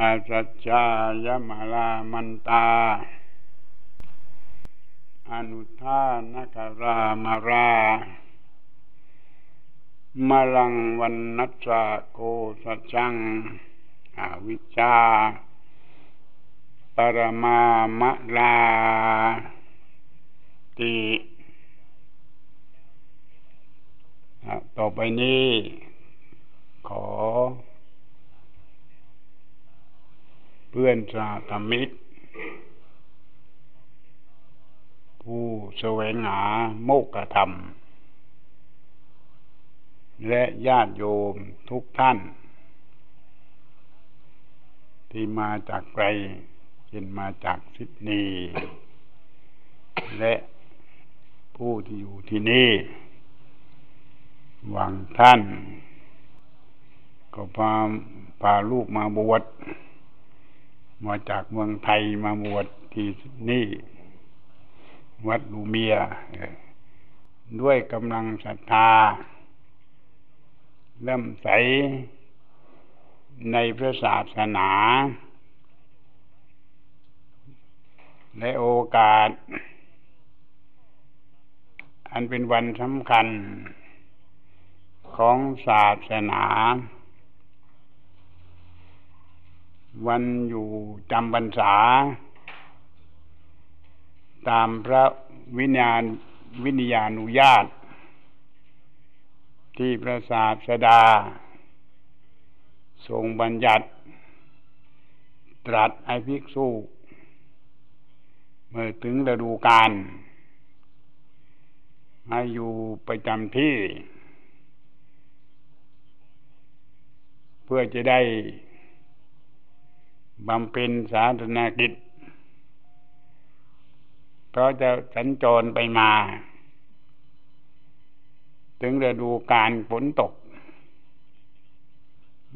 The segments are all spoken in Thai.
อาสัจจายมาลามันตา อนุทานคารามารา มลังวันนัสะโกสัจัง อวิชา ปรมามะลาติต่อไปนี้ขอ เพื่อนสาธมิตร ผู้แสวงหาโมกขธรรม และญาติโยมทุกท่าน ที่มาจากไกลเช่นมาจากซิดนีย์และผู้ที่อยู่ที่นี่หวังท่าน ก็พาพาลูกมาบวช มาจากเมืองไทยมาบวชที่นี่ วัดลูเมีย ด้วยกำลังศรัทธาเริ่มใสในพระศาสนาในโอกาส อันเป็นวันสำคัญของศาสนา วันอยู่จำพรรษา ตามพระวิญญาณวิญญาณุญาต ที่พระศาสดา ทรงบัญญัติ ตรัสให้ภิกษุเมื่อถึงฤดูกาลให้อยู่ประจำที่ เพื่อจะได้ บำเพ็ญสาธารณกิจ เพราะจะสัญจรไปมา ถึงฤดูการฝนตก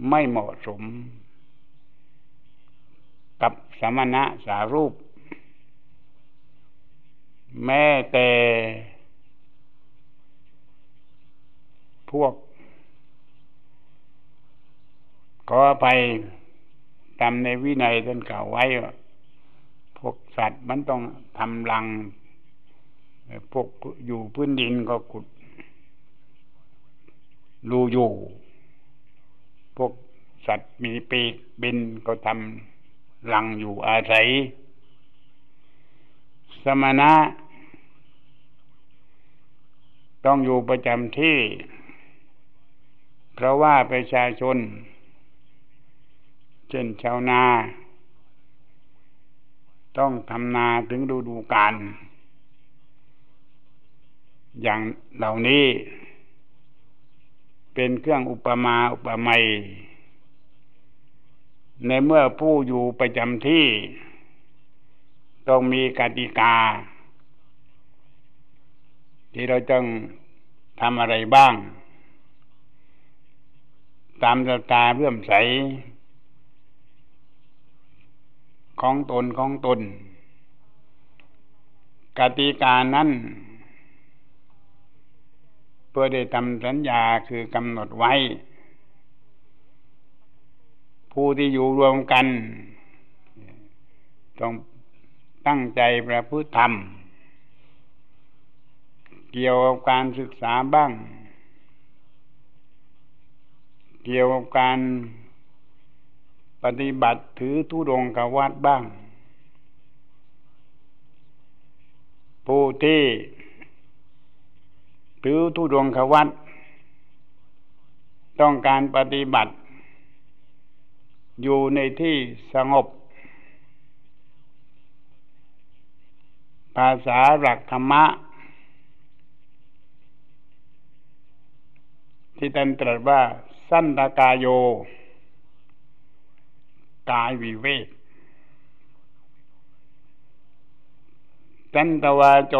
ไม่เหมาะสม กับสมณะสารูป แม้แต่พวกขอไป ตามในวินัยท่านกล่าวไว้ว่าพวกสัตว์มันต้องทำรังพวกอยู่พื้นดินก็ขุดรูอยู่ พวกสัตว์มีปีกบินก็ทำรังอยู่อาศัย สมณะ ต้องอยู่ประจำที่ เพราะว่าประชาชน เช่นชาวนา ต้องทำนาถึงดูดูการ อย่างเหล่านี้ เป็นเครื่องอุปมาอุปไมยในเมื่อผู้อยู่ประจำที่ ต้องมีกติกา ที่เราต้องทำอะไรบ้าง ตามตาเรื่อมใส ของตนของตน กติกานั้นเพื่อได้ทำสัญญาคือกำหนดไว้ ผู้ที่อยู่รวมกัน ต้องตั้งใจประพฤติธรรม เกี่ยวกับการศึกษาบ้าง เกี่ยวกับการ ปฏิบัติถือทุดงกวัดบ้าง ผู้ที่ถือทุดงกวัดต้องการปฏิบัติ อยู่ในที่สงบ ภาษาหลักธรรมะ ที่ท่านตรัสว่า สั้นตากายโย กายวิเวกจันตวาโจ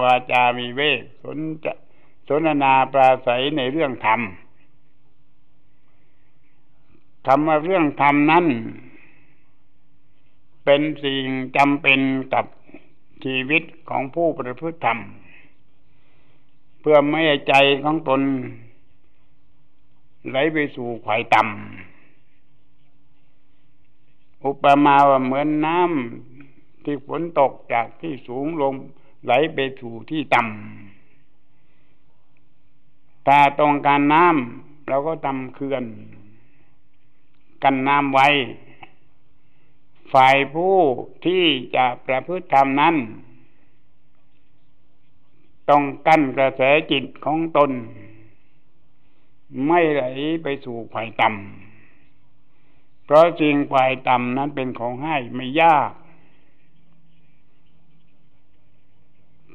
วาจาวิเวกสนจะสนนาปราศัยในเรื่องธรรมคำว่าเรื่องธรรมนั้น เป็นสิ่งจำเป็นกับชีวิตของผู้ประพฤติธรรม เพื่อไม่ให้ใจของตนไหลไปสู่ไขวายต่ำ อุปมาว่าเหมือนน้ำที่ฝนตกจากที่สูงลงไหลไปสู่ที่ต่ำถ้าต้องการน้ำเราก็ทำเขื่อน กันน้ำไว้ ฝ่ายผู้ที่จะประพฤติธรรมนั้น ต้องกั้นกระแสจิตของตน ไม่ไหลไปสู่ฝ่ายต่ำ เพราะสิ่งฝ่ายต่ำนั้นเป็นของให้ไม่ยาก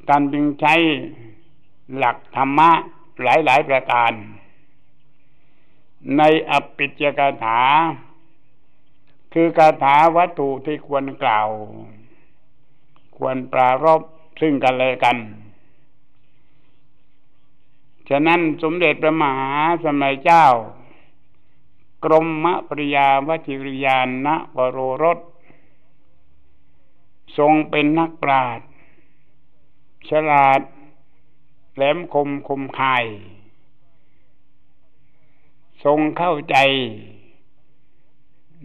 การจึงใช้หลักธรรมะหลายหลายประการ ในอปิจกถา คือคาถาวัตถุที่ควรกล่าว ควรปรารบซึ่งกันและกัน ฉะนั้นสมเด็จพระมหาสมัยเจ้า กรมมะปริยาวจิริยานนะวโรรสทรงเป็นนักปราชญ์ฉลาด แหลมคมคมคาย ทรงเข้าใจ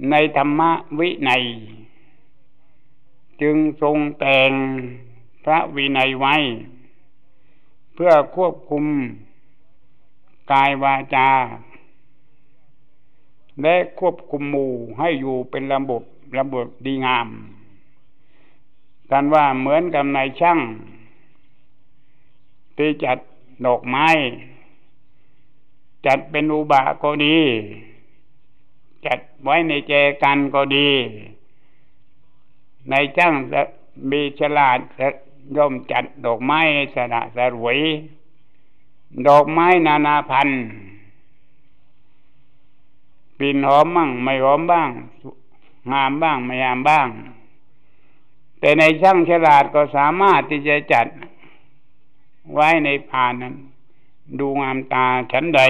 ในธรรมวิในจึงทรงแต่งพระวินัยไว้ เพื่อควบคุม กายวาจา และควบคุมหมู่ให้อยู่เป็นระบบระบบดีงามกันว่าเหมือนกับนายช่างที่จัดดอกไม้ จัดเป็นอุบาก็ดี จัดไว้ในแจกันก็ดีในจ้างมีฉลาดย่อมจัดดอกไม้สระสรวย ดอกไม้นานาพันธุ์ กลิ่นหอมบ้างไม่หอมบ้างงามบ้างไม่งามบ้าง แต่ในช่างฉลาดก็สามารถที่จะจัดไว้ในผานนั้น ดูงามตาฉันใด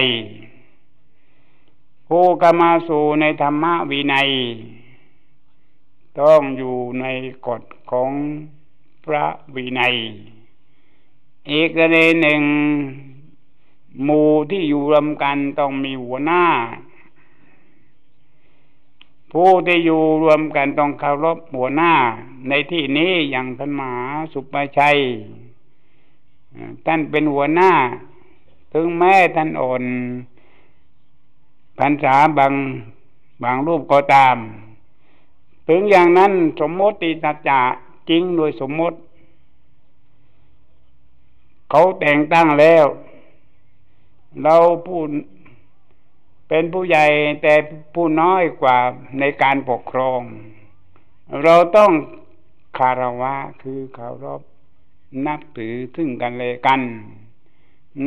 ผู้กมาสู่ในธรรมวินัย ต้องอยู่ในกฎของพระวินัย อีกประเด็นหนึ่งหมู่ที่อยู่รวมกันต้องมีหัวหน้า ผู้ที่อยู่รวมกันต้องเคารพหัวหน้า ในที่นี้อย่างท่านมหาสุปชัย ท่านเป็นหัวหน้า ถึงแม้ท่านอ่อนพรรษาบางบางรูปก็ตาม ถึงอย่างนั้นสมมติสัจจะจริงโดยสมมติ เขาแต่งตั้งแล้ว เราผู้ เป็นผู้ใหญ่แต่ผู้น้อยกว่าในการปกครอง เราต้องคารวะคือเคารพนับถือซึ่งกันและกัน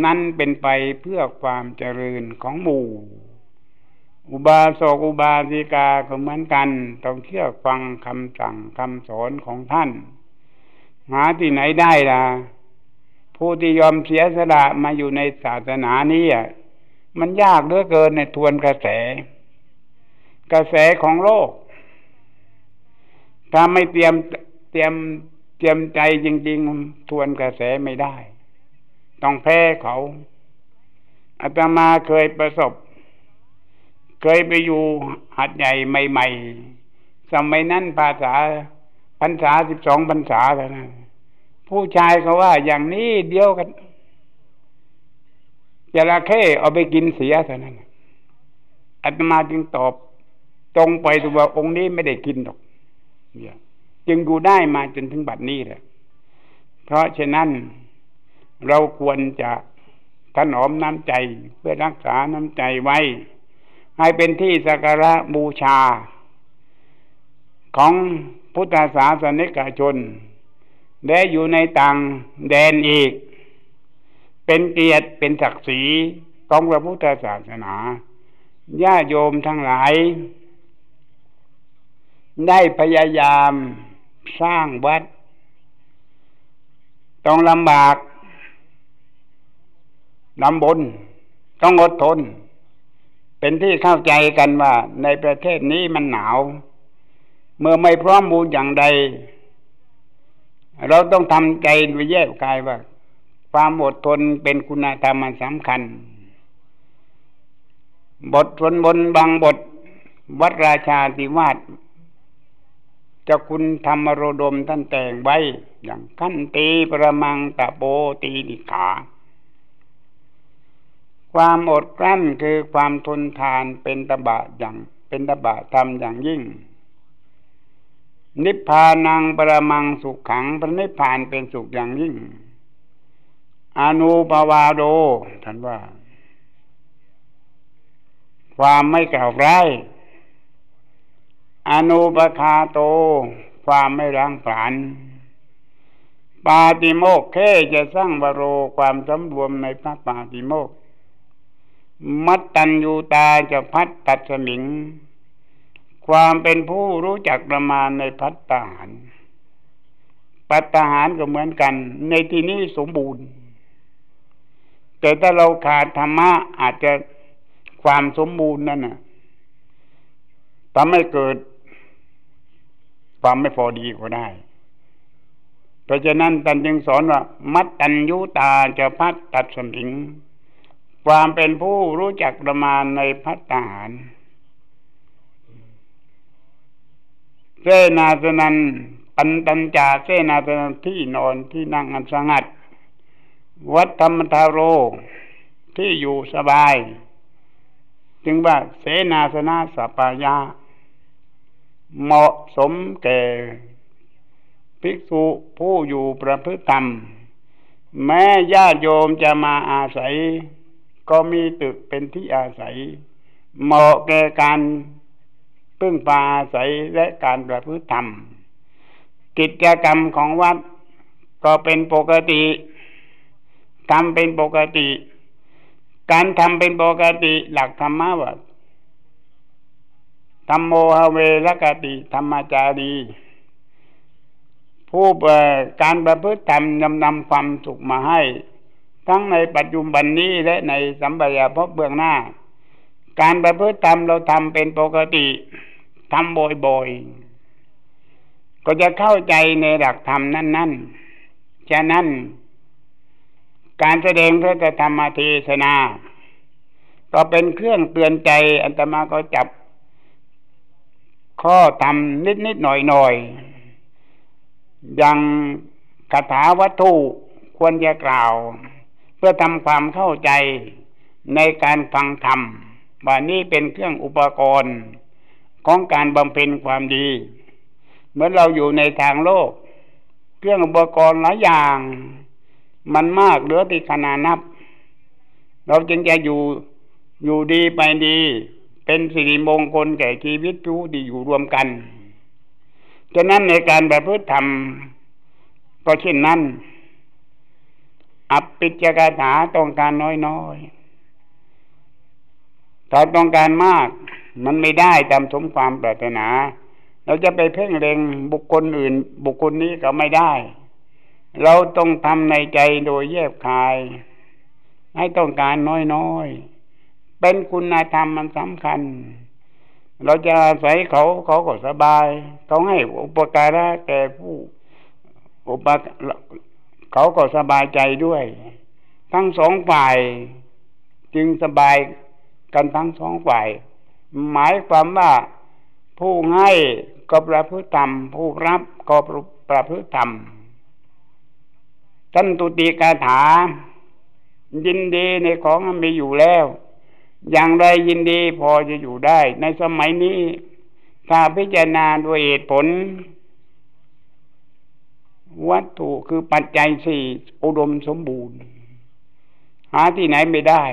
นั่นเป็นไปเพื่อความเจริญของหมู่ อุบาสกอุบาสิกาก็เหมือนกัน ต้องเชื่อฟังคำสั่งคำสอนของท่าน หาที่ไหนได้ล่ะ ผู้ที่ยอมเสียสละมาอยู่ในศาสนานี้ มันยากเหลือเกินในทวนกระแส กระแสของโลก ถ้าไม่เตรียมเตรียมเตรียมใจจริง ๆ ทวนกระแสไม่ได้ ต้องแพ้เขาอาตมาเคยประสบ เคยไปอยู่หัดใหญ่ใหม่ ๆ สมัยนั้นภาษาพรรษาสิบสองพรรษาแล้วนะผู้ชายเขาว่าอย่างนี้เดียวกัน จระเข้เอาไปกินเสียเท่านั้นอาตมาจึงตอบ ตรงไปตัวองค์นี้ไม่ได้กินหรอกจึงอยู่ได้มาจนถึงบัดนี้แหละ เพราะฉะนั้นเราควรจะถนอมน้ำใจเพื่อรักษาน้ำใจไว้ ให้เป็นที่สักการะบูชา ของพุทธศาสนิกชน และอยู่ในต่างแดนอีก เป็นเกียรติเป็นศักดิ์ศรีของพระพุทธศาสนาญาโยมทั้งหลาย ได้พยายามสร้างวัด ต้องลำบากลำบน ต้องอดทน เป็นที่เข้าใจกันว่า ในประเทศนี้มันหนาว เมื่อไม่พร้อมมูลอย่างใด เราต้องทำใจไว้แยกกายว่า ความอดทนเป็นคุณธรรมสำคัญ บทชนบนบางบท วัดราชาติวาดจ้าคุณธรรมโรดมท่านแต่งไว้ อย่างขั้นตีประมังตะโบตีดิขา ความอดกลั้นคือความทนทานเป็นตบะอย่างเป็นตบะธรรมอย่างยิ่ง นิพพานังประมังสุขขังพระนิพพานเป็นสุขอย่างยิ่ง อนุปวาโดท่านว่า ความไม่กล่าวร้ายอนุปคาโต ความไม่ร้างผานปาติโมกแค่จะสร้างบโรความสำรวมในพระปาติโมก มัตตัญญูตาจะพัดตัดสมิง ความเป็นผู้รู้จักประมาณในพัตตาหารปัตตาหารก็เหมือนกัน ในที่นี้สมบูรณ์ แต่ถ้าเราขาดธรรมะอาจจะความสมบูรณ์นั่นน่ะทำให้เกิดความไม่พอดีก็ได้ เพราะฉะนั้นท่านจึงสอนว่า มัตตัญญูตาจะพัดตัดสมิง ความเป็นผู้รู้จักประมาณในพัฒหารเสนาสนันปันตัญจาเสนาสนันที่นอนที่นั่งอันสงัด วัดธรรมทาโรที่อยู่สบาย จึงว่าเสนาสนะสปายา เหมาะสมแก่ภิกษุผู้อยู่ประพฤติธรรม แม้ญาติโยมจะมาอาศัย ก็มีตึกเป็นที่อาศัย เหมาะแก่การพึ่งพาอาศัยและการประพฤติธรรม กิจกรรมของวัดก็เป็นปกติ ทำเป็นปกติ การทำเป็นปกติหลักธรรมะว่าธรรมโมหเวรกติธรรมจารีผู้การประพฤติธรรมนำนำความสุขมาให้ ทั้งในปัจจุบันนี้และในสัมปายภพเบื้องหน้า การประพฤติธรรมเราทำเป็นปกติทำบ่อยๆก็จะเข้าใจในหลักธรรมนั่นๆฉะนั้น การแสดงพระธรรมเทศนา ก็เป็นเครื่องเตือนใจอันตมาก็จับ ข้อทำนิดนิดหน่อยหน่อยอย่างคาถาวัตถุควรจะกล่าว เพื่อทำความเข้าใจในการฟังธรรมว่านี้เป็นเครื่องอุปกรณ์ของการบำเพ็ญความดี เหมื่อเราอยู่ในทางโลก เครื่องอุปกรณ์หลายอย่าง มันมากเหลือที่ขนานับ เราจึงจะอยู่อยู่ดีไปดี เป็นสิริมงคลแก่ชีวิตผู้ที่อยู่รวมกัน ฉะนั้นในการแบบพฤติธรรมก็เช่นนั้น อัปปิจกาถาต้องการน้อยๆถ้าต้องการมาก มันไม่ได้ตามสมความปรารถนา เราจะไปเพ่งเล็งบุคคลอื่น บุคคลนี้ก็ไม่ได้ เราต้องทำในใจโดยแยบคาย ให้ต้องการน้อยๆ เป็นคุณธรรมมันสำคัญ เราจะอาศัยเขาเขาก็สบาย เขาให้อุปการะแก่ผู้อุปเขาก็สบายใจด้วย ทั้งสองฝ่ายจึงสบายกันทั้งสองฝ่าย หมายความว่าผู้ให้ก็ประพฤติธรรม ผู้รับก็ประพฤติธรรม ท่านตุติกาถา ยินดีในของมีอยู่แล้ว อย่างไรยินดีพอจะอยู่ได้ ในสมัยนี้ถ้าพิจารณาด้วยเหตุผล วัตถุคือปัจจัยสี่อุดมสมบูรณ์ หาที่ไหนไม่ได้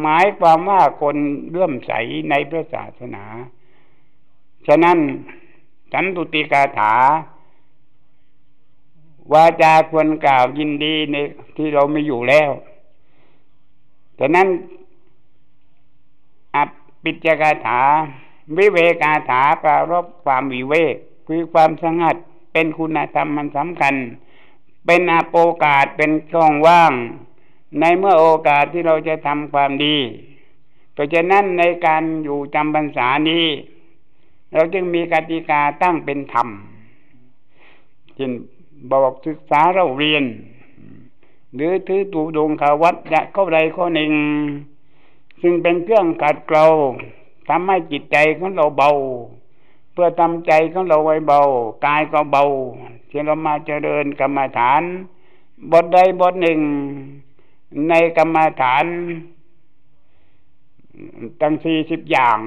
หมายความว่าคนเลื่อมใสในพระศาสนา ฉะนั้นสันตุติกาถา วาจาควรกล่าวยินดีในที่เราไม่อยู่แล้วฉะนั้นอปิจกาถา วิเวกาถาปรารบความวิเวก คือความสงัดเป็นคุณธรรมมันสำคัญ เป็นอโอกาสเป็นช่องว่าง ในเมื่อโอกาสที่เราจะทำความดีเพราะฉะนั้นในการอยู่จำพรรษานี้ เราจึงมีกติกาตั้งเป็นธรรมจึง บอกศึกษาเราเรียน หรือถือตูดงขาวัดจะเข้าใดข้อหนึ่ง ซึ่งเป็นเครื่องกัดเกลาทำให้จิตใจของเราเบา เพื่อทำใจของเราไว้เบากายก็เบาที่เรามาเจริญกรรมฐาน บทใดบทหนึ่ง ในกรรมฐานตั้งสี่สิบอย่าง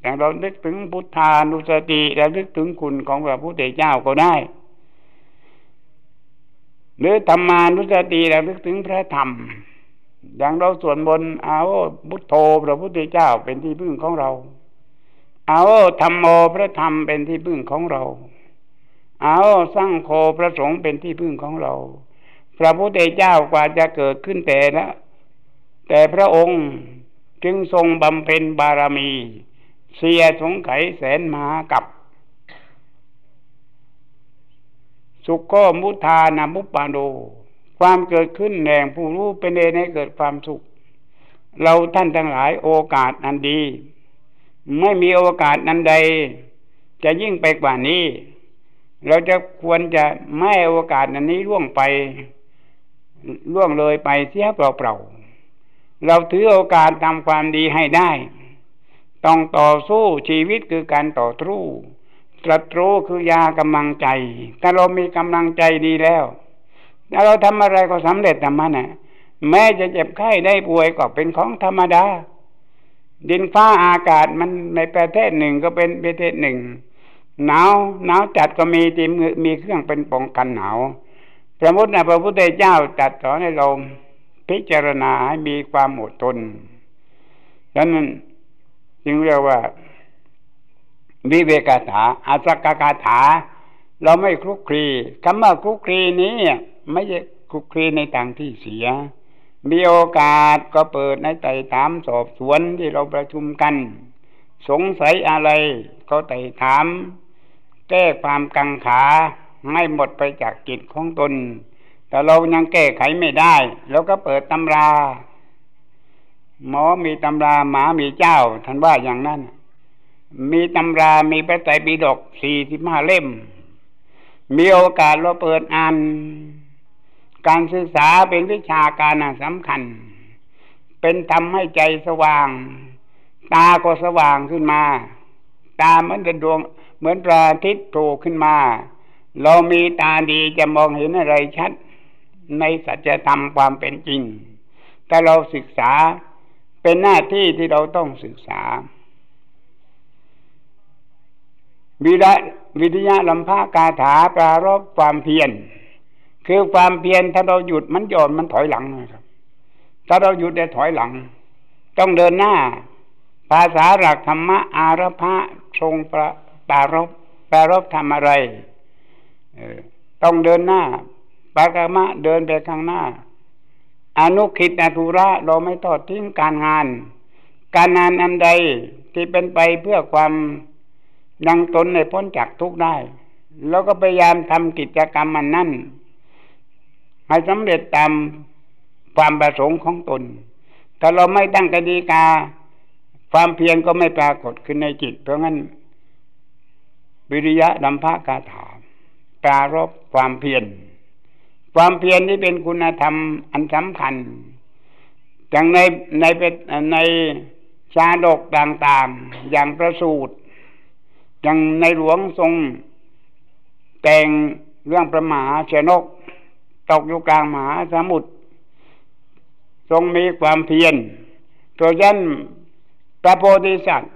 อย่างเรานึกถึงพุทธานุสติและนึกถึงคุณของพระพุทธเจ้าก็ได้ หรือธรรมานุสติและนึกถึงพระธรรม อย่างเราส่วนบนเอาพุทโธพระพุทธเจ้าเป็นที่พึ่งของเรา เอาธรรมโมพระธรรมเป็นที่พึ่งของเรา เอาสร้างโคพระสงฆ์เป็นที่พึ่งของเรา พระพุทธเจ้ากว่าจะเกิดขึ้นแต่ละแต่พระองค์จึงทรงบำเพ็ญบารมี เสียสงไขแสนมากับ สุขโคมุทานามุปปาโดความเกิดขึ้นแห่งผู้รู้เป็นเองให้เกิดความสุข เราท่านทั้งหลายโอกาสอันดี ไม่มีโอกาสนั้นใด จะยิ่งไปกว่านี้ เราจะควรจะไม่โอกาสอันนี้ล่วงไปล่วงเลยไปเสียเปล่าๆเราถือโอกาสทำความดีให้ได้ ต้องต่อสู้ชีวิตคือการต่อสู้ ตรูคือยากำลังใจ ถ้าเรามีกำลังใจดีแล้วถ้าเราทำอะไรก็สำเร็จแต่มันน่ะ แม้จะเจ็บไข้ได้ป่วยก็เป็นของธรรมดา ดินฟ้าอากาศมันในประเทศหนึ่งก็เป็นประเทศหนึ่ง หนาวหนาวจัดก็มีทีมมีเครื่องเป็นป้องกันหนาวพระพุทธพระพุทธเจ้าจัดสอนให้เราพิจารณาให้มีความอดทนดังนั้นจึงเรียกว่า วิเวกาถาอาสกกาถา เราไม่คลุกคลีคำว่าคลุกคลีนี้ไม่ใช่คลุกคลีในต่างที่เสีย มีโอกาสก็เปิดในไต่ถามสอบสวนที่เราประชุมกัน สงสัยอะไรก็ไต่ถาม แก้ความกังขาให้หมดไปจากจิตของตน แต่เรายังแก้ไขไม่ได้ เราก็เปิดตำรา หมอมีตำราหมามีเจ้าท่านว่าอย่างนั้น มีตำรา มีพระไตรปิฎกสี่สิบห้าเล่ม มีโอกาสเราเปิดอ่าน การศึกษาเป็นวิชาการสำคัญ เป็นทำให้ใจสว่าง ตาก็สว่างขึ้นมา ตาเหมือนดวง เหมือนพระอาทิตย์โผล่ขึ้นมา เรามีตาดีจะมองเห็นอะไรชัด ในสัจธรรมความเป็นจริงถ้าเราศึกษาเป็นหน้าที่ที่เราต้องศึกษา วิระวิทยาลำพากาถาปรารบความเพียรคือความเพียรถ้าเราหยุดมันหย่อนมันถอยหลังนะครับ ถ้าเราหยุดได้ถอยหลัง ต้องเดินหน้า ภาษาหลักธรรมะอารพะทรงปรปารบปารบทำอะไรต้องเดินหน้าปากามะเดินไปข้างหน้า อนุคิดอธุระเราไม่ทอดทิ้งการงาน การงานอันใดที่เป็นไปเพื่อความ ยังตนในพ้นจากทุกข์ได้ แล้วก็พยายามทำกิจกรรมมันนั่น ให้สำเร็จตามความประสงค์ของตน ถ้าเราไม่ตั้งกติกา ความเพียรก็ไม่ปรากฏขึ้นในจิต เพราะงั้น วิริยะดัมภากาถาปรารบความเพียร ความเพียรที่เป็นคุณธรรมอันสำคัญอย่างในในเป็นในชาดกต่าง ๆ อย่างประสูตร อย่างในหลวงทรง แต่งเรื่องประมาเชนก ตกอยู่กลางมหาสมุทรทรงมีความเพียรตัวยันพระโพธิสัตว์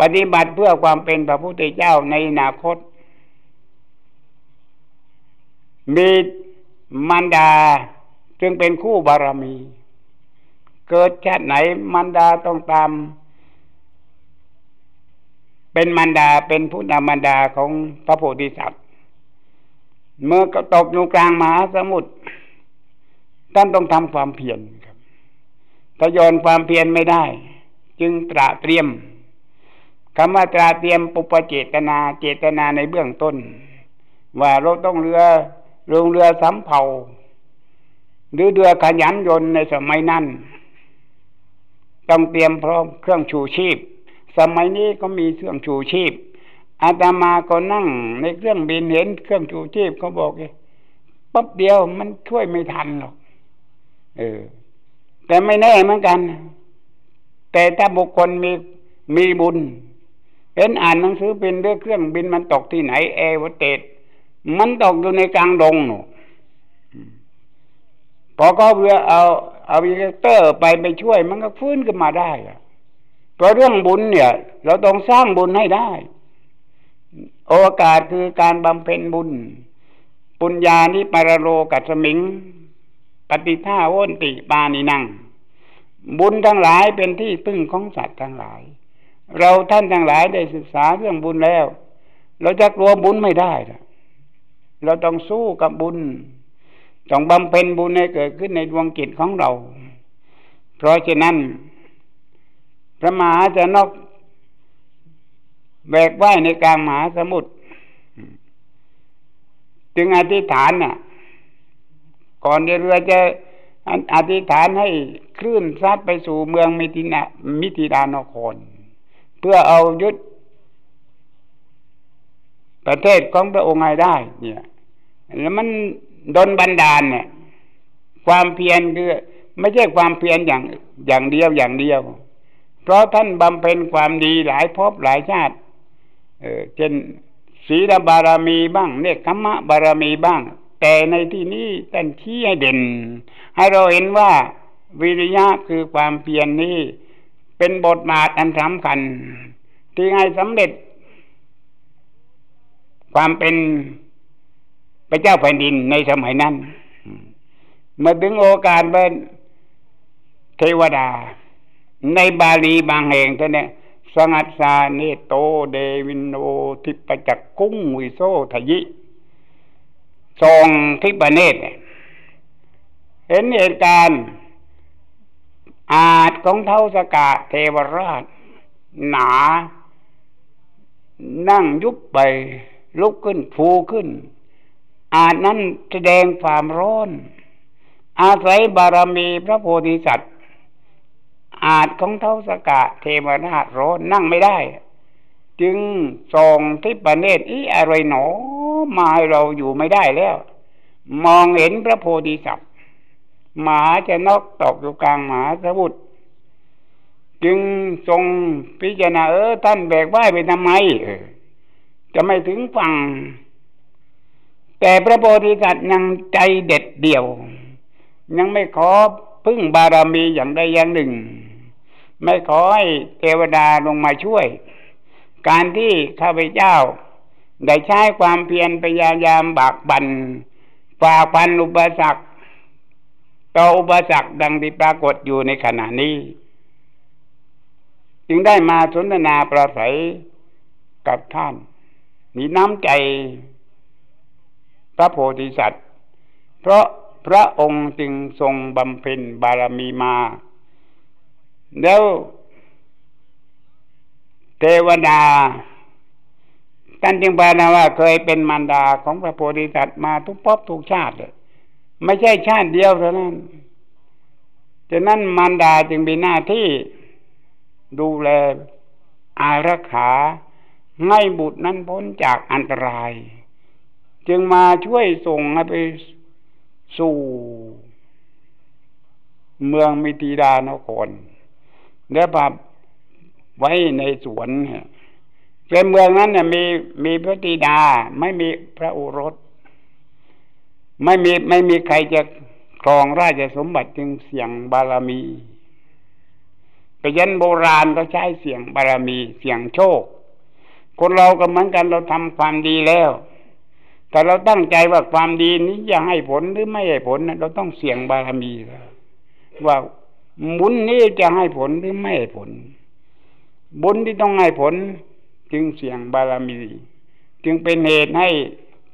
ปฏิบัติเพื่อความเป็นพระพุทธเจ้าในอนาคต มีมันดาจึงเป็นคู่บารมี เกิดชาติไหนมันดาต้องตาม เป็นมันดาเป็นผู้นำมันดาของพระโพธิสัตว์ เมื่อตกอยู่กลางมหาสมุทรท่านต้องทำความเพียรครับถ้ายอนความเพียรไม่ได้ จึงตระเตรียมคำว่าตราเตรียมปุปเจตนาเจตนาในเบื้องต้น ว่าเราต้องเรือลงเรือสำเภาหรือเรือขยันยนต์ในสมัยนั้น ต้องเตรียมพร้อมเครื่องชูชีพ สมัยนี้ก็มีเครื่องชูชีพอาตมาก็นั่งในเครื่องบินเห็นเครื่องชูชีพเขาบอกเลยปั๊บเดียวมันช่วยไม่ทันหรอก เออ แต่ไม่แน่เหมือนกัน แต่ถ้าบุคคลมีมีบุญ เห็นอ่านหนังสือเป็นเรื่องเครื่องบินมันตกที่ไหนแอร์วเตดมันตกอยู่ในกลางดงหนูพอก็เพื่อเอาเอาวิเตอร์ไปไปช่วยมันก็ฟื้นขึ้นมาได้อะ เพราะเรื่องบุญเนี่ย เราต้องสร้างบุญให้ได้ โอกาสคือการบำเพ็ญบุญ ปุญญานิปรโรกัสมิง ปฏิท่าโวนติปานินัง บุญทั้งหลายเป็นที่พึ่งของสัตว์ทั้งหลาย เราท่านทั้งหลายได้ศึกษาเรื่องบุญแล้ว เราจะกลัวบุญไม่ได้ เราต้องสู้กับบุญต้องบำเพ็ญบุญให้เกิดขึ้นในดวงจิตของเรา เพราะฉะนั้น พระมหาจะนกแบกว่ายในกลางมหาสมุทรจึงอธิษฐานน่ะ ก่อนเรือจะอธิษฐานให้คลื่นซัดไปสู่เมืองมิตินามิติดานคร เพื่อเอายึดประเทศของพระองค์ให้ได้ เนี่ย แล้วมันดนบันดาลเนี่ย ความเพียรคือ ไม่ใช่ความเพียรอย่างอย่างเดียวอย่างเดียว เพราะท่านบำเพ็ญความดีหลายภพหลายชาติ เออเช่นศีลบารมีบ้างเนคขมะบารมีบ้าง แต่ในที่นี้ท่านชี้ให้เด่น ให้เราเห็นว่าวิริยะคือความเพียรนนี้เป็นบทบาทอันสำคัญ ที่ให้สำเร็จ ความเป็นพระเจ้าแผ่นดินในสมัยนั้น มาถึงโอกาสเป็นเทวดา ในบาลีบางแห่งท่านเนี่ยสงัสาเนโตเดวินโนทิปจักกุ้งวิโซทยิทรงทิปเนตเห็นเหตุการณ์อาจของเท้าสกาเทวราช หนา นั่งยุบไปลุกขึ้นฟูขึ้น อาจนั้นแสดงความร้อน อาศัยบารมีพระโพธิสัตว์ อาจของเท้าสกะเทมราชร้อนนั่งไม่ได้ จึงส่งทิพเนตรอีอะไรหนอมาเราอยู่ไม่ได้แล้ว มองเห็นพระโพธิสัตว์หมาจะนกตกอยู่กลางหมาสมุทรจึงทรงพิจารณาเออท่านแบกว่ายไปทำไมจะไม่ถึงฝั่ง แต่พระโพธิสัตว์ยังใจเด็ดเดี่ยว ยังไม่ขอพึ่งบารมีอย่างใดอย่างหนึ่ง ไม่ขอให้เทวดาลงมาช่วย การที่ข้าพเจ้า ได้ใช้ความเพียรพยายามบากบันฝ่าฟันอุปสรรคต่ออุปสรรคดังที่ปรากฏอยู่ในขณะนี้ จึงได้มาสนทนาประสัยกับท่าน มีน้ำใจพระโพธิสัตว์ เพราะพระองค์จึงทรงบำเพ็ญบารมีมา แล้วเทวดาท่านจึงบานาว่าเคยเป็นมารดาของพระโพธิสัตว์มาทุกภพทุกชาติเลยไม่ใช่ชาติเดียวเท่านั้นฉะนั้นมารดาจึงมีหน้าที่ดูแลอารักขาให้บุตรนั้นพ้นจากอันตราย จึงมาช่วยส่งไปสู่ เมืองมิติดานคร แล้วแบบไว้ในสวนเป็นเมืองนั้นเนี่ยมีมีพระธิดา ไม่มีพระโอรส ไม่มีไม่มีใครจะครองราชสมบัติจึงเสียงบารมีไปยันโบราณก็ใช้เสียงบารมีเสียงโชค คนเราก็เหมือนกันเราทำความดีแล้ว แต่เราตั้งใจว่าความดีนี้จะให้ผลหรือไม่ให้ผลเราต้องเสี่ยงบารมีว่า บุญนี้จะให้ผลหรือไม่ให้ผล บุญที่ต้องให้ผล จึงเสี่ยงบารมี จึงเป็นเหตุให้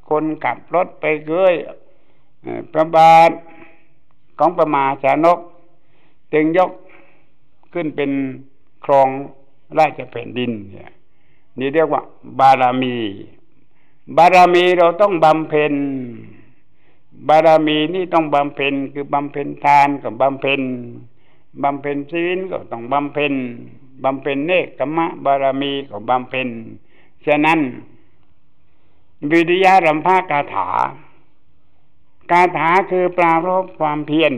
คนขับรถไปเกยพระบาทของประมาชานก จึงยกขึ้นเป็นครองราชแผ่นดินนี่เรียกว่า บารมี บารมีเราต้องบำเพ็ญ บารมีนี่ต้องบำเพ็ญคือบำเพ็ญทานกับบำเพ็ญ บำเพ็ญศีลก็ต้องบำเพ็ญบำเพ็ญเนกขมะบารมีก็บำเพ็ญฉะนั้น วิทยารัมภากาถา กาถาคือปรารบความเพียร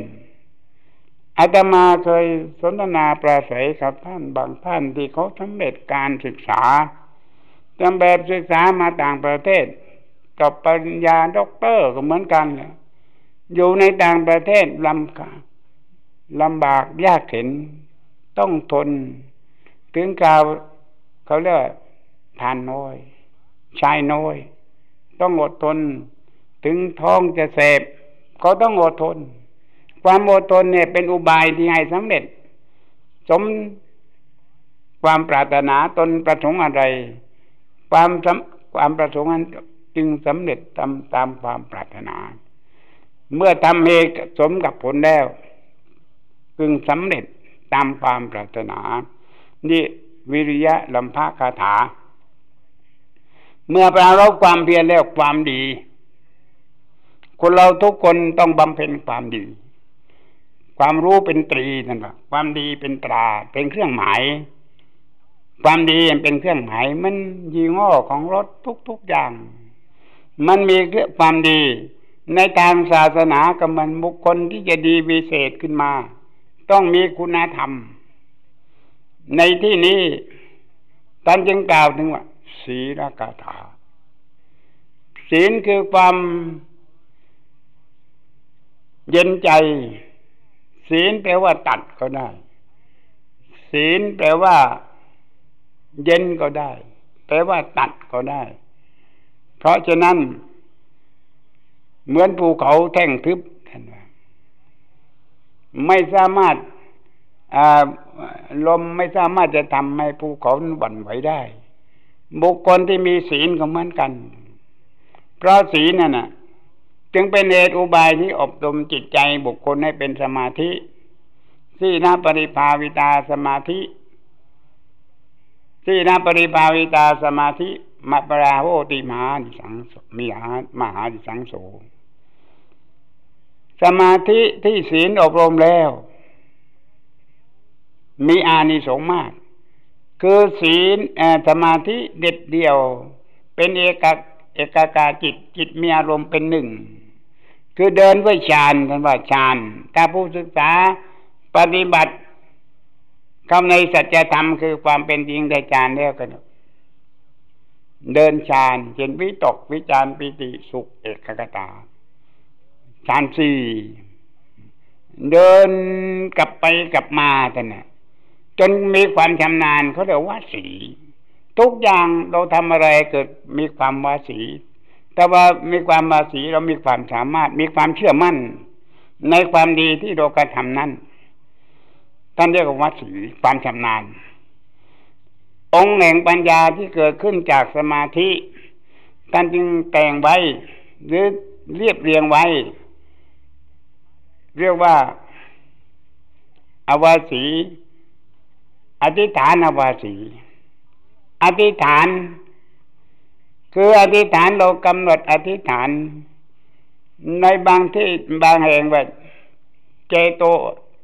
อาตมาเคยสนทนาปราศัยกับท่านบางท่านที่เขาสำเร็จการศึกษาจำแบบศึกษามาต่างประเทศจบปริญญาด็อกเตอร์ก็เหมือนกัน อยู่ในต่างประเทศลำ ลำบากยากเข็นต้องทน ถึงกาวเขาเรียกทานน้อย ชายน้อย ต้องอดทน ถึงท้องจะเสพก็ต้องอดทน ความอดทนเนี่ยเป็นอุบายที่ให้สำเร็จ สมความปรารถนาตนประสงค์อะไร ความความประสงค์นั้นจึงสำเร็จตามตามความปรารถนา เมื่อทำเองสมกับผลแล้ว จึงสำเร็จตามความปรารถนา นี่วิริยะลำพาคาถา เมื่อปรารบความเพียรแล้วความดี คนเราทุกคนต้องบำเพ็ญความดี ความรู้เป็นตรีนั่นแหละความดีเป็นตราเป็นเครื่องหมาย ความดีเป็นเครื่องหมาย มันยีง้อของรถทุก ๆอย่าง มันมีเรื่องความดี ในทางศาสนากับมันบุคคลที่จะดีวิเศษขึ้นมา ต้องมีคุณธรรม ในที่นี้ท่านจึงกล่าวถึงว่า ศีลกาถา ศีลคือความเย็นใจ ศีลแปลว่าตัดก็ได้ ศีลแปลว่า เย็นก็ได้ แปลว่าตัดก็ได้ เพราะฉะนั้น เหมือนภูเขาแท่งทึบ ไม่สามารถลมไม่สามารถจะทำให้ภูเขาหวั่นไหวได้ บุคคลที่มีศีลก็เหมือนกัน เพราะศีลนั่นน่ะ จึงเป็นเหตุอุบายที่อบรมจิตใจบุคคลให้เป็นสมาธิสีนาปริภาวิตาสมาธิสีนาปริภาวิตาสมาธิมัปราโหติมหาดิสังมีหามหาดิสังโส สมาธิที่ศีลอบรมแล้ว มีอานิสงส์มาก คือศีลสมาธิเด็ดเดียว เป็นเอกเอกกาจิตจิตมีอารมณ์เป็นหนึ่ง คือเดินด้วยฌานท่านว่าฌานถ้าผู้ศึกษาปฏิบัติคำในสัจธรรมคือความเป็นจริงในฌานแล้วกันเดินฌานเห็นวิตกวิจารปิติสุขเอกกตา ฌานสี่เดินกลับไปกลับมาแต่นี่ยจนมีความชำนาญเขาเรียกว่าสี ทุกอย่างเราทำอะไรเกิดมีความวาสี แต่ว่ามีความวาสีเรามีความสามารถ มีความเชื่อมั่น ในความดีที่เรากระทำนั้นท่านเรียกว่าสีความชำนาญ องค์แห่งปัญญาที่เกิดขึ้นจากสมาธิ ท่านจึงแต่งไว้ หรือเรียบเรียงไว้ เรียกว่าอาวาสีอธิษฐานอาวาสีอธิษฐาน คืออธิษฐานเรากำหนดอธิษฐาน ในบางที่บางแห่งว่าเจโต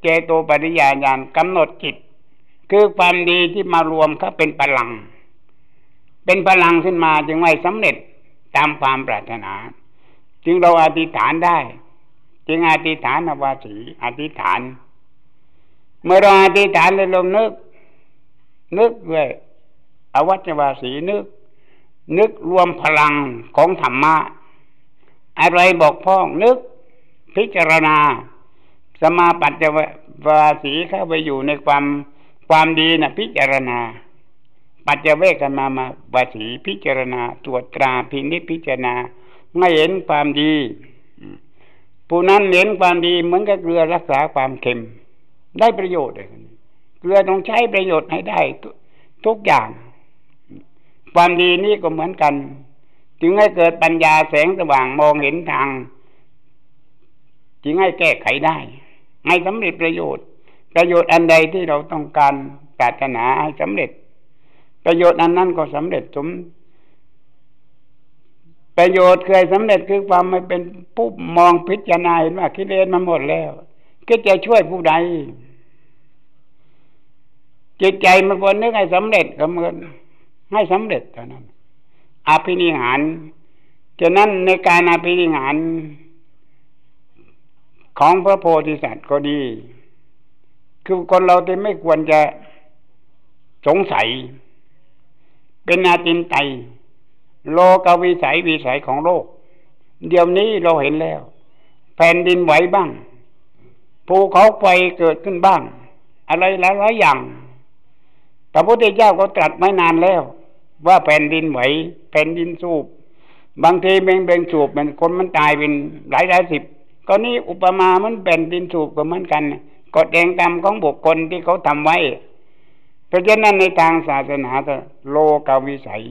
เจโตปริยาญาณกำหนดจิต คือความดีที่มารวมเขาเป็นพลัง เป็นพลังขึ้นมาจึงไม่สำเร็จตามความปรารถนา จึงเราอธิษฐานได้ จึงอธิษฐานวาสีอธิษฐาน เมื่อเราอธิษฐานเลยลงนึก นึกด้วยอวัจวาสีนึก นึกรวมพลังของธรรมะ อะไรบอกพ้องนึก พิจารณา สมาปัจจวาสีเข้าไปอยู่ในความความดีนะพิจารณา ปัจจเวกันมามาวาสีพิจารณาตรวจตราพินิจพิจารณาไม่เห็นความดี ผู้นั้นเห็นความดีเหมือนกับเกลือรักษาความเค็ม ได้ประโยชน์เลยเกลือต้องใช้ประโยชน์ให้ได้ทุกอย่าง ความดีนี้ก็เหมือนกัน จึงให้เกิดปัญญาแสงสว่างมองเห็นทาง จึงให้แก้ไขได้ให้สำเร็จประโยชน์ ประโยชน์อันใดที่เราต้องการปรารถนาให้สำเร็จ ประโยชน์อันนั้นก็สำเร็จสม ประโยชน์เคยสำเร็จคือความไม่เป็นผู้มองพิจารณาเห็นว่ากิเลสมันหมดแล้วก็จะช่วยผู้ใด จิตใจมันควรนึกให้สำเร็จก็เหมือนให้สำเร็จเท่านั้นอภินิหารฉะนั้นในการอภินิหารของพระโพธิสัตว์ก็ดี คือคนเราที่ไม่ควรจะสงสัย เป็นอาจินไต โลกวิสัยวิสัยของโลก เดี๋ยวนี้เราเห็นแล้ว แผ่นดินไหวบ้างภูเขาไฟเกิดขึ้นบ้าง อะไรหลายๆอย่างพระพุทธเจ้าก็ตรัสไม่นานแล้ว ว่าแผ่นดินไหว แผ่นดินสูบบางทีเบงเบงสูบมันคนมันตายเป็นหลายหลายสิบก็นี่อุปมามันแผ่นดินสูบก็เหมือนกันกฎแห่งกรรมของบุคคลที่เขาทำไว้ เพราะฉะนั้นในทางศาสนาโลกาวิสัย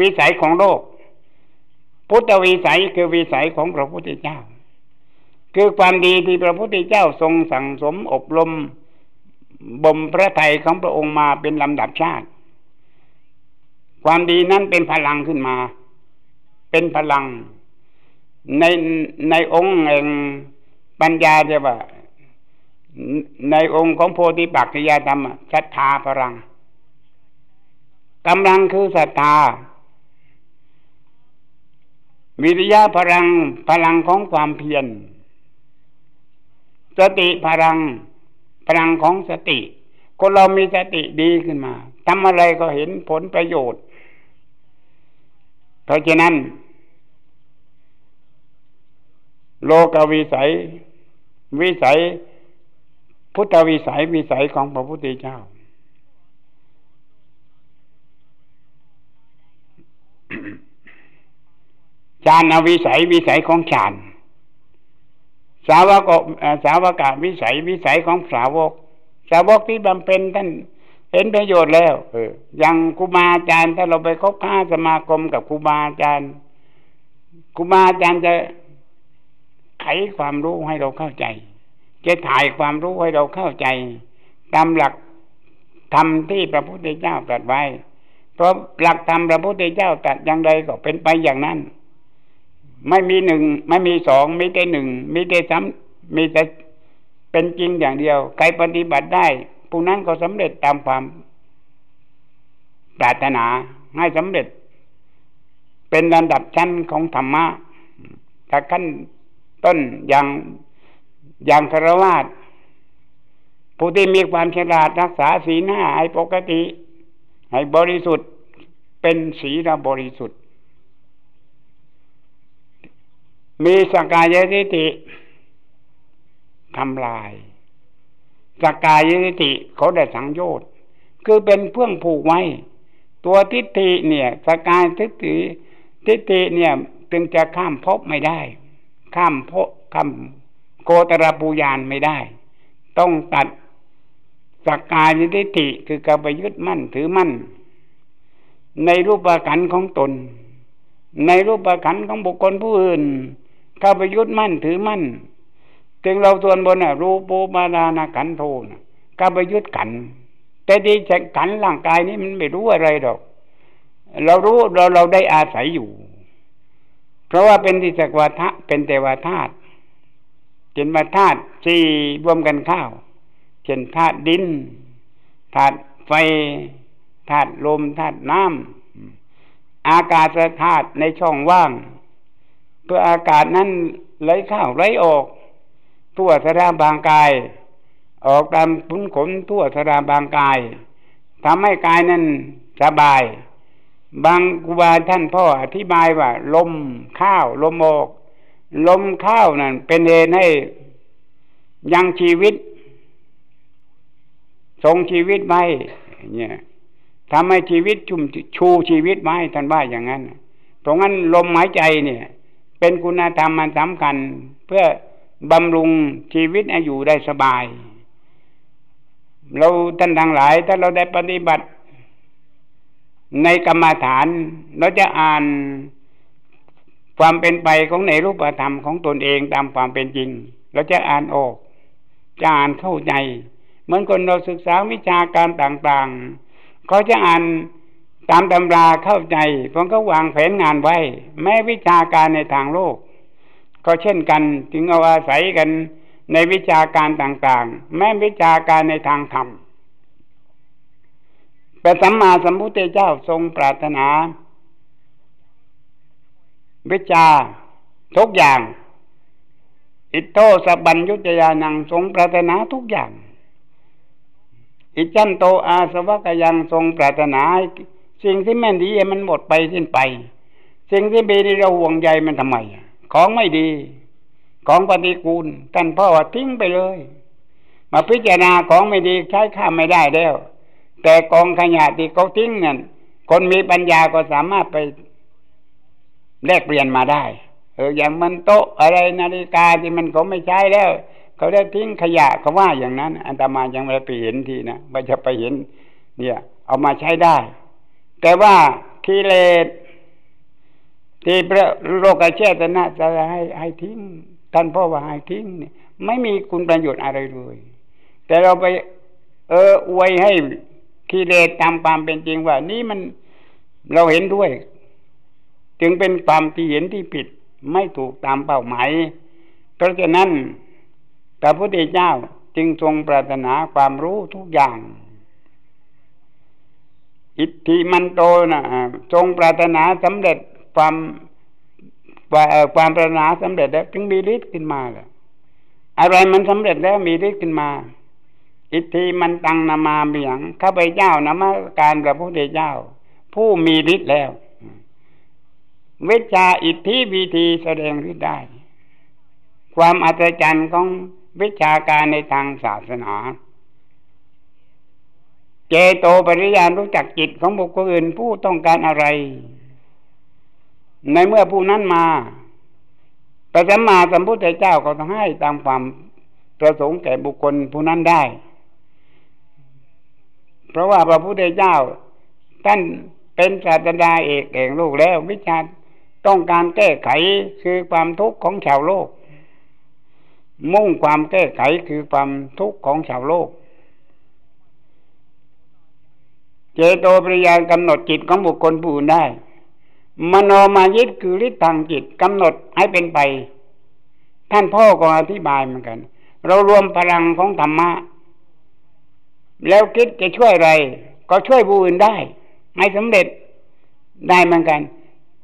วิสัยของโลก พุทธวิสัยคือวิสัยของพระพุทธเจ้า คือความดีที่พระพุทธเจ้าทรงสั่งสมอบรมบ่มพระไทยของพระองค์มาเป็นลำดับชาติ ความดีนั้นเป็นพลังขึ้นมา เป็นพลัง ในในองค์แห่งปัญญาจะว่าในองค์ของโพธิปักจยธรรมศรัทธาพลังกำลังคือศรัทธา วิริยะพลังพลังของความเพียร สติพลังพลังของสติ คนเรามีสติดีขึ้นมาทำอะไรก็เห็นผลประโยชน์ เพราะฉะนั้น โลกวิสัย วิสัย พุทธวิสัย วิสัยของพระพุทธเจ้า ฌานวิสัยวิสัยของฌานสาวกสาวกวิสัยวิสัยของสาวก สาวกที่บำเพ็ญท่านเห็นประโยชน์แล้วเอออย่างครูบาอาจารย์ถ้าเราไปคบค้าสมาคมกับครูบาอาจารย์ครูบาอาจารย์จะไขความรู้ให้เราเข้าใจ จะถ่ายความรู้ให้เราเข้าใจ ตามหลักธรรมที่พระพุทธเจ้าตรัสไว้ เพราะหลักธรรมพระพุทธเจ้าตรัสอย่างใดก็เป็นไปอย่างนั้น ไม่มีหนึ่งไม่มีสองมีแต่หนึ่งมีแต่ซ้ำมีแต่เป็นจริงอย่างเดียว ใครปฏิบัติได้ผู้นั้นก็สำเร็จตามความปรารถนาให้สำเร็จ เป็นระดับชั้นของธรรมะถ้าขั้นต้นอย่างอย่างคารวาสผู้ที่มีความฉลาดรักษาสีหน้าให้ปกติ ให้บริสุทธิ์เป็นศีลบริสุทธิ์ มีสกายทิฏฐิทำลายสกายทิฏฐิเขาได้สังโยชน์คือเป็นเพื่องผูกไว้ ตัวทิฏฐิเนี่ยสกายทิฏฐิทิฏฐิเนี่ยจึงจะข้ามภพไม่ได้ ข้ามภพข้ามโกตระปูยานไม่ได้ ต้องตัดสกายทิฏฐิคือการไปยึดมั่นถือมั่น ในรูปขันของตน ในรูปขันของบุคคลผู้อื่น เข้าไปยึดมั่นถือมั่นถึงเราส่วนบนน่ะรูปูมานานาขันโทนะเข้าไปยึดขัน แต่ดีแขันร่างกายนี้มันไม่รู้อะไรหรอก เรารู้เราเราได้อาศัยอยู่ เพราะว่าเป็นที่จักวาทะเป็นเทวาธาตุเช่นมาธาตุสี่รวมกันข้าวเช่นธาตุดินธาตุไฟธาตุลมธาตุน้ำอากาศธาตุในช่องว่าง เพื่ออากาศนั้นไหลเข้าไหลออก ทั่วสารบางกาย ออกตามพุ้นขนทั่วสารบางกายทำให้กายนั้นสบาย บางครูบาท่านพ่ออธิบายว่า ลมข้าว ลมออก ลมข้าวนั่นเป็นเหตุให้ยังชีวิตทรงชีวิตไว้เนี่ยทำให้ชีวิตชุมชูชีวิตไว้ท่านว่าอย่างนั้นเพราะงั้นลมหายใจเนี่ย เป็นคุณธรรมมันสำคัญ เพื่อบำรุงชีวิตให้อยู่ได้สบาย เราท่านทั้งหลาย ถ้าเราได้ปฏิบัติ ในกรรมฐาน เราจะอ่านความเป็นไปของในรูปธรรมของตนเองตามความเป็นจริง เราจะอ่านออก จะอ่านเข้าใจ เหมือนคนเราศึกษาวิชาการต่างๆ เขาจะอ่าน ตามตำราเข้าใจเพราะเขาวางแผนงานไว้ แม้วิชาการในทางโลก ก็เช่นกันจึงเอาอาศัยกันในวิชาการต่างๆ แม้วิชาการในทางธรรมแต่สัมมาสัมพุทธเจ้าทรงปรารถนา วิชาทุกอย่าง อิทโทสบัญยุตยานังทรงปรารถนาทุกอย่าง อิจันโตอาสวะกยังทรงปรารถนา สิ่งที่ไม่ดีมันหมดไปสิ้นไป สิ่งที่ดีเราห่วงใยมันทำไมของไม่ดี ของปฏิกูลท่านพ่อว่าทิ้งไปเลย มาพิจารณาของไม่ดีใช้ข้ามไม่ได้แล้ว แต่กองขยะที่เขาทิ้งนั่นคนมีปัญญาก็สามารถไปแลกเปลี่ยนมาได้ เอออย่างมันโต๊ะอะไรนาฬิกาที่มันเขาไม่ใช้แล้ว เขาได้ทิ้งขยะเขาว่าอย่างนั้น อันตมายังไม่ไปเห็นทีนะไม่จะไปเห็น เนี่ย เอามาใช้ได้ แต่ว่ากิเลสที่พระโลกเชตนะจะให้ให้ทิ้งท่านพ่อว่าให้ทิ้งเนี่ยไม่มีคุณประโยชน์อะไรเลย แต่เราไป เอออวยให้กิเลสตามความเป็นจริงว่า นี่มันเราเห็นด้วย จึงเป็นความที่เห็นที่ผิดไม่ถูกตามเป้าหมายเพราะฉะนั้นพระพุทธเจ้าจึงทรงปรารถนาความรู้ทุกอย่าง อิทธิมันโตนะทรงปรารถนาสำเร็จความความปรารถนาสำเร็จแล้วจึงมีฤทธิ์ขึ้นมาแหละอะไรมันสำเร็จแล้วมีฤทธิ์ขึ้นมา อิทธิมันตังนามาเบียงข้าพเจ้านามาการพระพุทธเจ้า ผู้มีฤทธิ์แล้ววิชาอิทธิวิธีแสดงฤทธิ์ได้ ความอัศจรรย์ของวิชาการในทางศาสนา เจโตปริยานรู้จักจิตของบุคคลอื่นผู้ต้องการอะไร ในเมื่อผู้นั้นมาพระสัมมาสัมพุทธเจ้าก็ต้องให้ตามความประสงค์แก่บุคคลผู้นั้นได้ เพราะว่าพระพุทธเจ้า ท่านเป็นศาสดาเอกแห่งโลกแล้ว วิชาต้องการแก้ไขคือความทุกข์ของชาวโลก มุ่งความแก้ไขคือความทุกข์ของชาวโลก เจโตปริยานกำหนดจิตของบุคคลผู้ได้ มโนมายิตคือฤทธิ์ทางจิตกำหนดให้เป็นไป ท่านพ่อก็อธิบายเหมือนกัน เรารวมพลังของธรรมะ แล้วคิดจะช่วยอะไร ก็ช่วยผู้อื่นได้ให้สำเร็จได้เหมือนกัน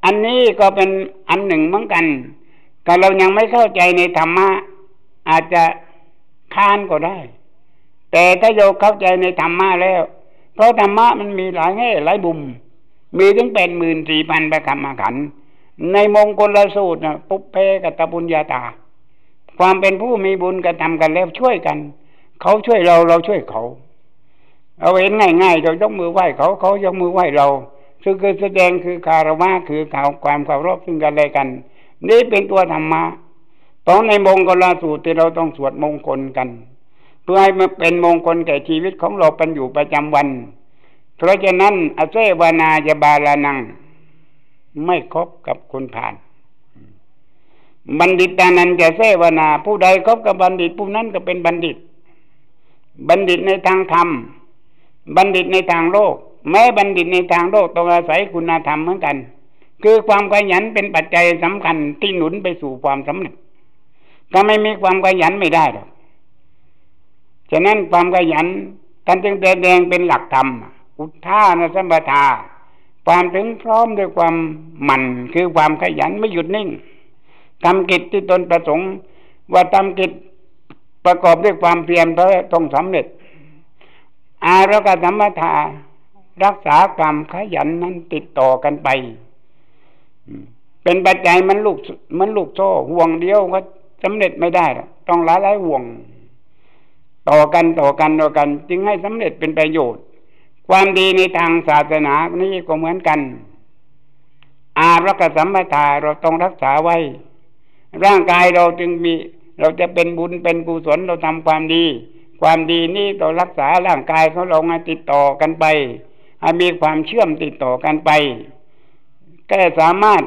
อันนี้ก็เป็นอันหนึ่งเหมือนกันแต่เรายังไม่เข้าใจในธรรมะ อาจจะค้านก็ได้ แต่ถ้าโยเข้าใจในธรรมะแล้ว ราะธรรมะมันมีหลายแง่หลายบุม มีถึงเป็นหมื่นสี่พันประคำมาขัน ในมงคลละสูตรนะปุเพกัตบุญญาตา ความเป็นผู้มีบุญกระทำกันแล้วช่วยกัน เขาช่วยเราเราช่วยเขา เอาเห็นง่ายๆเรายกมือไหว้เขาเขายกมือไหว้เราคือคือแสดงคือคารวะคือข่าวความเคารพซึ่งกันและกัน นี่เป็นตัวธรรมะตอนในมงคลสูตรที่เราต้องสวดมงคลกัน เพื่อให้มันเป็นมงคลแก่ชีวิตของเราเป็นอยู่ประจำวัน เพราะฉะนั้นอาเซวนาจะบาลานัง ไม่ครบกับคนผ่านบัณฑิตานันจะเสวนา ผู้ใดคบกับบัณฑิตผู้นั้นก็เป็นบัณฑิต บัณฑิตในทางธรรม บัณฑิตในทางโลก แม้บัณฑิตในทางโลกต้องอาศัยคุณธรรมเหมือนกัน คือความขยันเป็นปัจจัยสำคัญที่หนุนไปสู่ความสำเร็จถ้าไม่มีความขยันไม่ได้หรอก ฉะนั้นความขยันท่านจึงแสดงเป็นหลักธรรม อุทานสัมปทา ความถึงพร้อมด้วยความหมั่นคือความขยันไม่หยุดนิ่งทำกิจที่ตนประสงค์ ว่าทำกิจประกอบด้วยความเพียรเพื่อต้องสำเร็จ อารกธรรมธารักษาความขยันนั้นติดต่อกันไป เป็นปัจจัยมันลูกมันลูกโซ่ห่วงเดียวก็สำเร็จไม่ได้ ต้องหลายหลายห่วง ต่อกันต่อกันต่อกัน จึงให้สำเร็จเป็นประโยชน์ ความดีในทางศาสนานี้ก็เหมือนกัน อารักสัมปทาเราต้องรักษาไว้ ร่างกายเราจึงมี เราจะเป็นบุญเป็นกุศลเราทำความดี ความดีนี้ต้องรักษาร่างกายของเราให้ติดต่อกันไปให้มีความเชื่อมติดต่อกันไปแก้สามารถ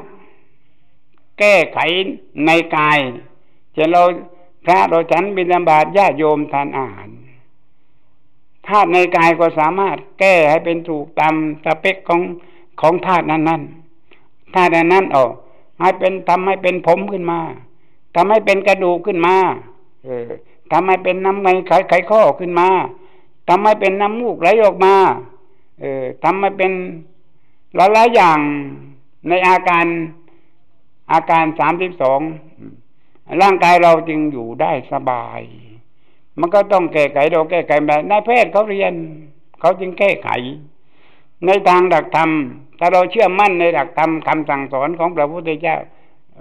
แก้ไขในกายจะเรา พระเราฉันบิณฑบาตญาโยมทานอาหารธาตุในกายก็สามารถแก้ให้เป็นถูกตามสเปคของของธาตุนั้นนั้นธาตุนั้นออกให้เป็นทำให้เป็นผมขึ้นมาทำให้เป็นกระดูกขึ้นมา เออทำให้เป็นน้ำไงไขไขข้อขึ้นมาทำให้เป็นน้ำมูกไหลออกมา เออทำให้เป็นหลายๆอย่างในอาการอาการสามสิบสอง ร่างกายเราจึงอยู่ได้สบาย มันก็ต้องแก้ไขเราแก้ไขแบบนายแพทย์เขาเรียน เขาจึงแก้ไข ในทางหลักธรรม ถ้าเราเชื่อมั่นในหลักธรรมคำสั่งสอนของพระพุทธเจ้า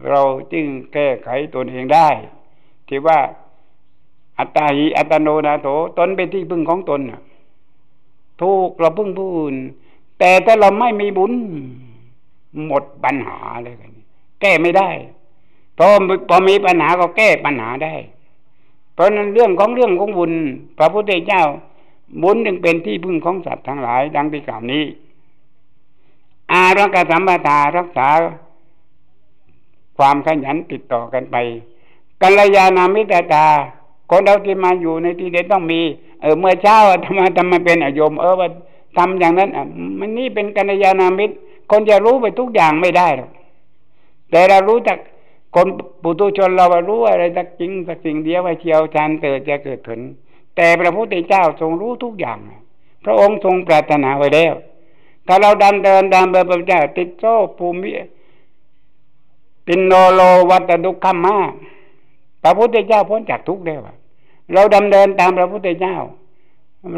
เราจึงแก้ไขตนเองได้ที่ว่าอัตตาหิอัตโนนาโถตนเป็นที่พึ่งของตนถูกเราพึ่งผู้อื่นแต่ถ้าเราไม่มีบุญ หมดปัญหาเลยกันแก้ไม่ได้ พอพอมีปัญหาก็แก้ปัญหาได้ เพราะนั้นเรื่องของเรื่องของบุญ พระพุทธเจ้า บุญจึงเป็นที่พึ่งของสัตว์ทั้งหลาย ดังที่กล่าวนี้ อารักสัมปทารักษา ความขยันติดต่อกันไปกัลยาณมิตรตาคนเราที่มาอยู่ในที่เด็ดต้องมี เออเมื่อเช้าทำไมทำไมเป็นอโยม เออว่าทำอย่างนั้นมันนี่เป็นกัลยาณมิตร คนจะรู้ไปทุกอย่างไม่ได้หรอกแต่เรารู้จัก คนปุถุชนเรารู้อะไรสักจริงสักสิ่งเดียวไว้เชียวชานเติดจะเกิดผล แต่พระพุทธเจ้าทรงรู้ทุกอย่าง พระองค์ทรงปรารถนาไว้แล้ว ถ้าเราดันเดินตามพระพุทธเจ้าติดโซ่ภูมิปินโนโลวัตดุขัมมาพระพุทธเจ้าพ้นจากทุกข์ได้วเราดำเดินตามพระพุทธเจ้า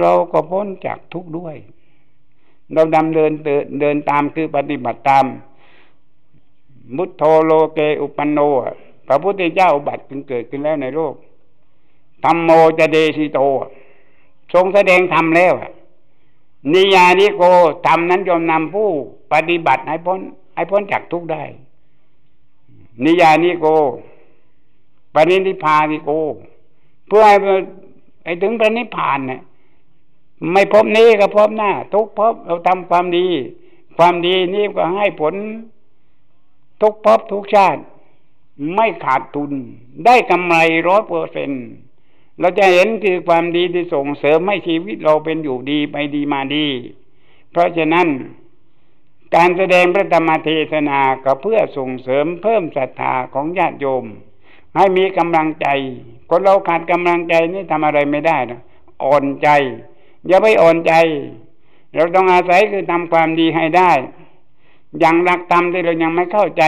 เราก็พ้นจากทุกข์ด้วย เราดำเดินเดินตามคือปฏิบัติตาม มุตโธโลเกอุปันโนพระพุทธเจ้าอุบัติจึงเกิดขึ้นแล้วในโลกธรรมโมจะเดชิโต ทรงแสดงธรรมแล้วนิยานิโกธรรมนั้นยอมนำผู้ปฏิบัติให้พ้นให้พ้นจากทุกข์ได้ นิยานิโก ปรินิพานิโก เพื่อให้ไปถึงปรินิพานเนี่ยไม่พบนี้ก็พบหน้า ทุกพบเราทำความดี ความดีนี้ก็ให้ผล ทุกภพทุกชาติ ไม่ขาดทุน ได้กำไรร้อยเปอร์เซ็นเราจะเห็นคือความดีที่ส่งเสริมให้ชีวิตเราเป็นอยู่ดีไปดีมาดี เพราะฉะนั้น การแสดงพระธรรมเทศนาก็เพื่อส่งเสริมเพิ่มศรัทธาของญาติโยม ให้มีกำลังใจ คนเราขาดกำลังใจนี่ทำอะไรไม่ได้นะอ่อนใจ อย่าไปอ่อนใจ เราต้องอาศัยคือทำความดีให้ได้ อย่างหลักธรรมที่เรายังไม่เข้าใจ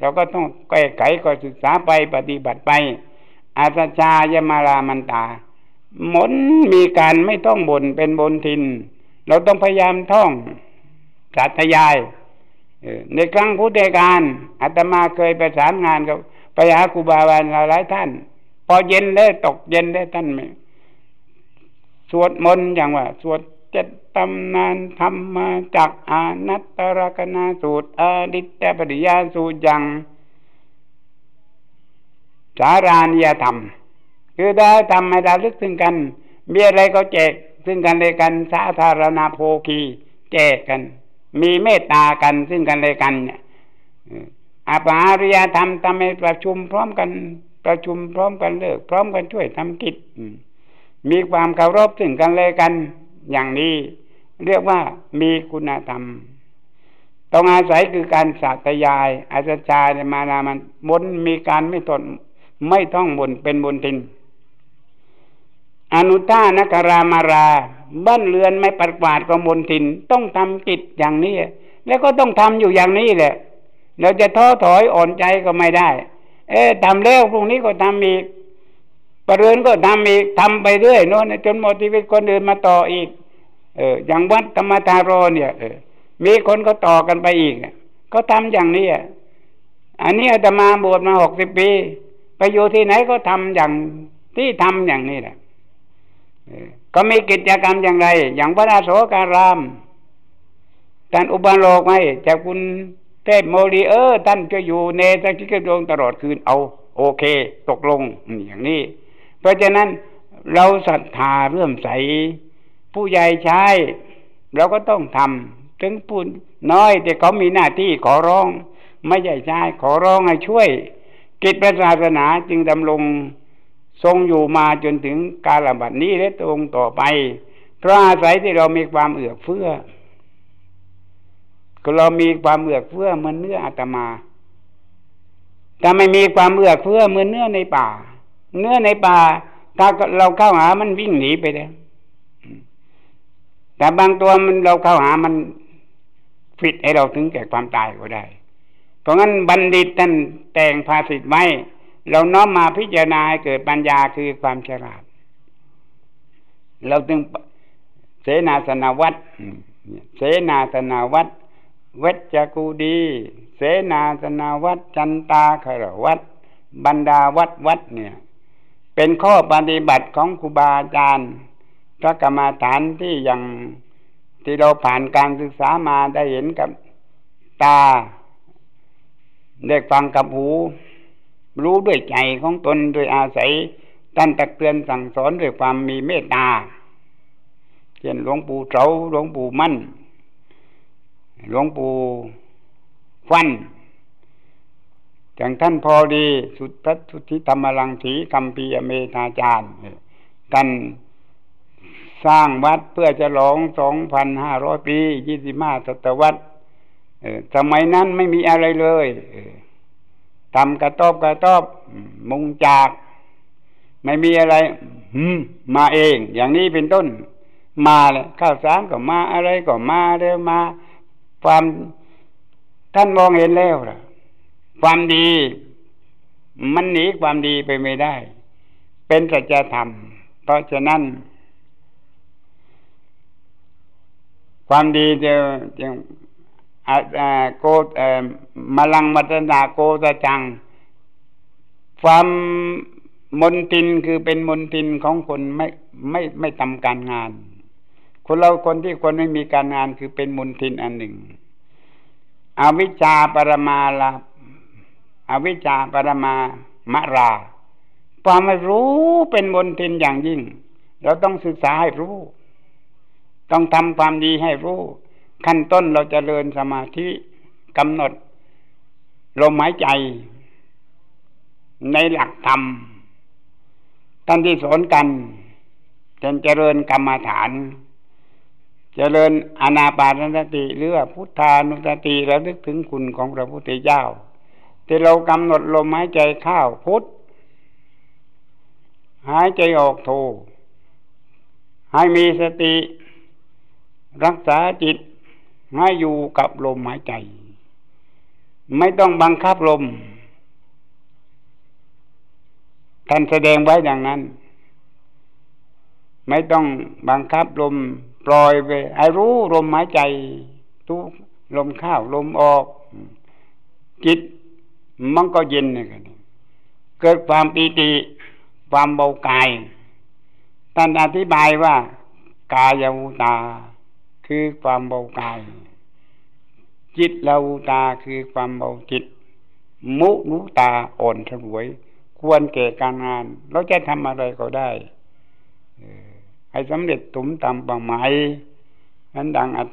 เราก็ต้องแก้ไขก็ศึกษาไปปฏิบัติไป อาสชายมาลามันตา หมนมีการไม่ต้องบนเป็นบนทิน เราต้องพยายามท่องสัตยายในครั้งพุทธกาลอาตมาเคยประสานงานกับไปหาครูบาอาจารย์หลายท่าน พอเย็นได้ตกเย็นได้ท่านไหมสวดมนต์อย่างว่า สวดเจ็ด ตำนานธรรมมาจากอานัตตรกนาสูตรอดิตตปริยาสูตรยัง สารานิยธรรม คือได้ทำให้ราลึกถึงกัน มีอะไรก็แจกซึ่งกันเลยกันสาธารณโภคีแจกกัน มีเมตตากันซึ่งกันเลยกันเนี่ยอาปาริยธรรมทำให้ประชุมพร้อมกันประชุมพร้อมกันเลิก พร้อมกันช่วยทำกิจมีความเคารพซึ่งกันเลยกันอย่างนี้ เรียกว่ามีคุณธรรม ต้องอาศัยคือการสัตยาย อาจชาในมานามันบนมีการไม่ทนไม่ต้องบนเป็นบนทิน อนุท่านกรามารา บ้านเรือนไม่ปัดกวาดก็บนทิน ต้องทำกิจอย่างนี้ แล้วก็ต้องทำอยู่อย่างนี้แหละ เราจะท้อถอยอ่อนใจก็ไม่ได้ เอ๊ะทำแล้วพรุ่งนี้ก็ทำอีกปรเรือนก็ทำอีกทำไปเรื่อยโน่นจนหมดชีวิตคนอื่นมาต่ออีก เอออย่างวัดธรรมทารเนี่ยเออมีคนก็ต่อกันไปอีกก็ทำอย่างนี้อะอันนี้อาตมาบวชมาหกสิบปี ไปอยู่ที่ไหนก็ทำอย่างที่ทำอย่างนี้แหละก็มีกิจกรรมอย่างไร อย่างพระราโสการามท่านอุบาโลกไหมจากคุณเทพโมลีเออท่านจะอยู่ในสักกิจดวงตลอดคืนเอา โอเค ตกลงอย่างนี้ เพราะฉะนั้นเราศรัทธาเรื่มใส ผู้ใหญ่ใช้เราก็ต้องทำถึงผู้น้อยแต่เขามีหน้าที่ขอร้อง ไม่ใช่ใช้ขอร้องให้ช่วย กิจพระศาสนาจึงดำรงทรงอยู่มาจนถึงกาลบัดนี้และตรงต่อไป เพราะอาศัยที่เรามีความเอื้อเฟื้อกเรามีความเอื้อเฟื้อเหมือนเนื้ออาตมาถ้าไม่มีความเอื้อเฟื้อเหมือนเนื้อในป่า เนื้อในป่า ถ้าเราเข้าหามันวิ่งหนีไปเลย แต่บางตัวมันเราเข้าหามันฟิตให้เราถึงแก่ความตายก็ได้ เพราะงั้นบัณฑิตท่านแต่งภาษิตไว้ เราน้อมมาพิจารณาให้เกิดปัญญาคือความฉลาด เราจึงเสนาสนาวัตรเสนาสนาวัดเวชกูดี เสนาสนาวัดจันตาคารวัดบรรดาวัดวัดเนี่ย เป็นข้อปฏิบัติของครูบาอาจารย์ พระกรรมฐานที่ยังที่เราผ่านการศึกษามาได้เห็นกับตาได้ฟังกับหู รู้ด้วยใจของตนโดยอาศัยท่านตักเตือนสั่งสอนด้วยความมีเมตตาเช่นหลวงปู่เสาหลวงปู่มั่น หลวงปู่ฟันอย่างท่านพอดี สุทธสุทธิธรรมลังสีกัมพีอเมธาจารย์ท่าน สร้างวัดเพื่อจะหลงสองพันห้าร้อยปียี่สิบห้าศตวรรษสมัยนั้นไม่มีอะไรเลยทำกระตอบกระตอบมุงจาก ไม่มีอะไรมาเอง อย่างนี้เป็นต้น มาเลยข้าวสารก็มาอะไรก็มาเร็วมา ความท่านมองเห็นแล้วล่ะ ความดี มันหนีความดีไปไม่ได้ เป็นสัจธรรม เพราะฉะนั้น ความดีจะจะโกมลังมัตนาโกตะจัง ความมนตินคือเป็นมนตินของคนไม่ไม่ไม่ทำการงาน คนเราคนที่คนไม่มีการงานคือเป็นมนตินอันหนึ่ง อวิชชาปรมาลาอวิชชาปรมามะราความไม่รู้เป็นมนตินอย่างยิ่ง เราต้องศึกษาให้รู้ ต้องทำความดีให้รู้ ขั้นต้นเราจะเริญสมาธิกำหนดลมหายใจ ในหลักธรรมท่านที่สอนกันจนเจริญกรรมฐาน เจริญอนาปานสติ หรือว่าพุทธานุสติระลึกถึงคุณของพระพุทธเจ้า ที่เรากำหนดลมหายใจเข้าพุทธหายใจออกโท ให้มีสติ รักษาจิตให้อยู่กับลมหายใจ ไม่ต้องบังคับลม ท่านแสดงไว้อย่างนั้น ไม่ต้องบังคับลม ปล่อยไปไอ้รู้ลมหายใจ ทุกลมเข้าลมออก จิตมันก็เย็นนะกันเกิดความปีติความเบากาย ท่านอธิบายว่ากายวุตา คือความเบากาย จิตเราตาคือความเบาจิต มุนุตาอ่อนสมวย ควรเก่การงาน เราจะทำอะไรก็ได้ให้สำเร็จตุมตามเป้าหมายนั้นดังอัต